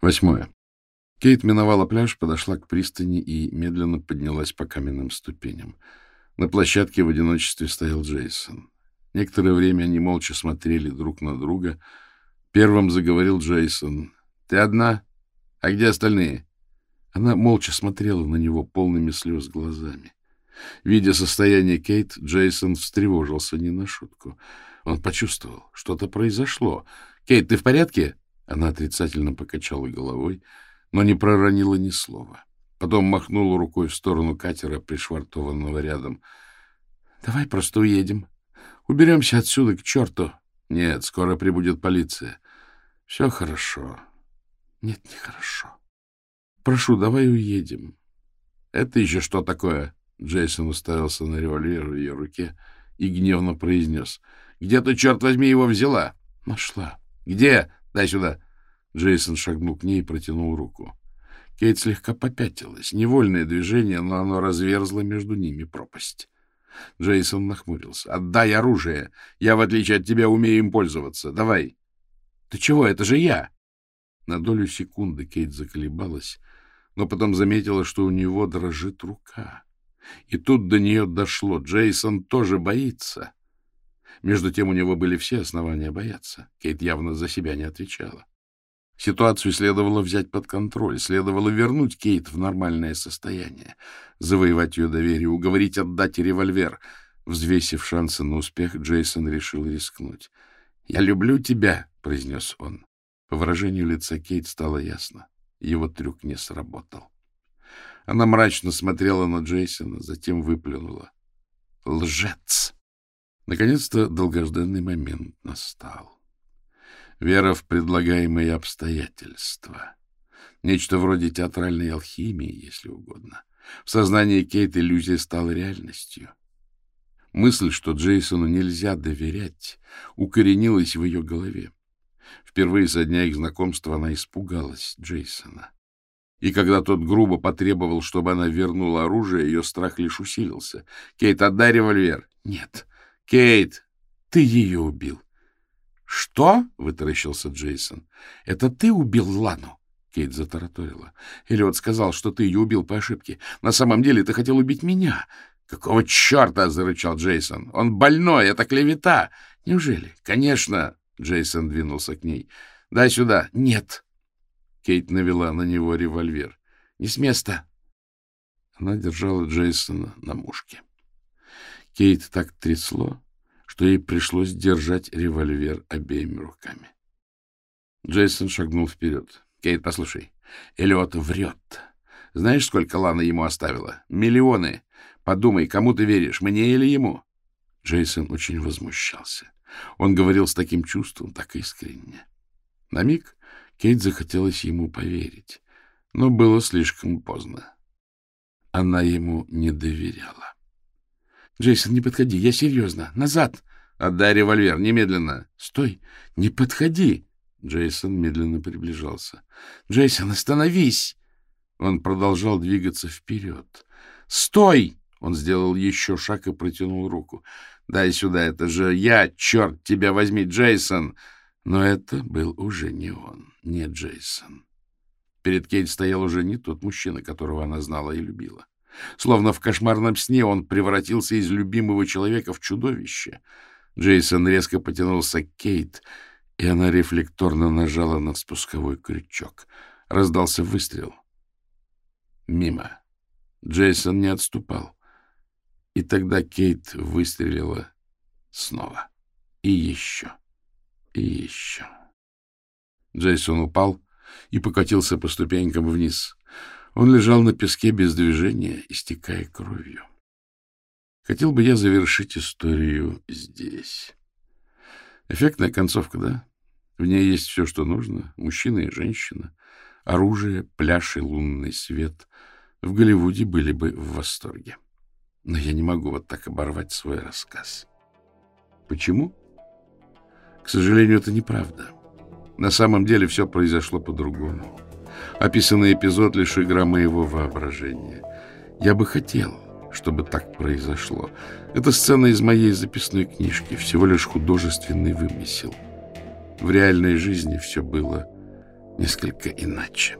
Восьмое. Кейт миновала пляж, подошла к пристани и медленно поднялась по каменным ступеням. На площадке в одиночестве стоял Джейсон. Некоторое время они молча смотрели друг на друга. Первым заговорил Джейсон. — Ты одна? А где остальные? Она молча смотрела на него полными слез глазами. Видя состояние Кейт, Джейсон встревожился не на шутку. Он почувствовал, что-то произошло. — Кейт, ты в порядке? Она отрицательно покачала головой, но не проронила ни слова. Потом махнула рукой в сторону катера, пришвартованного рядом. — Давай просто уедем. Уберемся отсюда к черту. Нет, скоро прибудет полиция. Все хорошо. Нет, нехорошо. Прошу, давай уедем. Это еще что такое? Джейсон уставился на револьвер в ее руке и гневно произнес. — Где ты, черт возьми, его взяла? — Нашла. — Где? Дай сюда. Джейсон шагнул к ней и протянул руку. Кейт слегка попятилась. Невольное движение, но оно разверзло между ними пропасть. Джейсон нахмурился. — Отдай оружие. Я, в отличие от тебя, умею им пользоваться. Давай. — Ты чего? Это же я. На долю секунды Кейт заколебалась, но потом заметила, что у него дрожит рука. И тут до нее дошло. Джейсон тоже боится. Между тем у него были все основания бояться. Кейт явно за себя не отвечала. Ситуацию следовало взять под контроль, следовало вернуть Кейт в нормальное состояние, завоевать ее доверие, уговорить отдать револьвер. Взвесив шансы на успех, Джейсон решил рискнуть. — Я люблю тебя, — произнес он. По выражению лица Кейт стало ясно. Его трюк не сработал. Она мрачно смотрела на Джейсона, затем выплюнула. — Лжец! Наконец-то долгожданный момент настал. Вера в предлагаемые обстоятельства. Нечто вроде театральной алхимии, если угодно. В сознании Кейт иллюзия стала реальностью. Мысль, что Джейсону нельзя доверять, укоренилась в ее голове. Впервые со дня их знакомства она испугалась Джейсона. И когда тот грубо потребовал, чтобы она вернула оружие, ее страх лишь усилился. — Кейт, отдай револьвер. — Нет. Кейт, ты ее убил. Что? вытаращился Джейсон. Это ты убил Лану? Кейт затараторила. Эллиот сказал, что ты ее убил по ошибке. На самом деле ты хотел убить меня. Какого черта? зарычал Джейсон. Он больной, это клевета. Неужели? Конечно. Джейсон двинулся к ней. Дай сюда. Нет. Кейт навела на него револьвер. Не с места. Она держала Джейсона на мушке. Кейт так трясло, что ей пришлось держать револьвер обеими руками. Джейсон шагнул вперед. — Кейт, послушай, Эллиот врет. Знаешь, сколько Лана ему оставила? Миллионы. Подумай, кому ты веришь, мне или ему? Джейсон очень возмущался. Он говорил с таким чувством, так искренне. На миг Кейт захотелось ему поверить, но было слишком поздно. Она ему не доверяла. Джейсон, не подходи, я серьезно. Назад! Отдай револьвер, немедленно. Стой, не подходи. Джейсон медленно приближался. Джейсон, остановись! Он продолжал двигаться вперед. Стой! Он сделал еще шаг и протянул руку. Дай сюда, это же я, черт тебя возьми, Джейсон! Но это был уже не он, не Джейсон. Перед Кейт стоял уже не тот мужчина, которого она знала и любила. Словно в кошмарном сне он превратился из любимого человека в чудовище. Джейсон резко потянулся к Кейт, и она рефлекторно нажала на спусковой крючок. Раздался выстрел. Мимо. Джейсон не отступал. И тогда Кейт выстрелила снова. И еще. И еще. Джейсон упал и покатился по ступенькам вниз. Он лежал на песке без движения, истекая кровью. Хотел бы я завершить историю здесь. Эффектная концовка, да? В ней есть все, что нужно. Мужчина и женщина, оружие, пляж и лунный свет. В Голливуде были бы в восторге. Но я не могу вот так оборвать свой рассказ. Почему? К сожалению, это неправда. На самом деле все произошло по-другому. Описанный эпизод лишь игра моего воображения. Я бы хотел, чтобы так произошло. Это сцена из моей записной книжки, всего лишь художественный вымысел. В реальной жизни все было несколько иначе.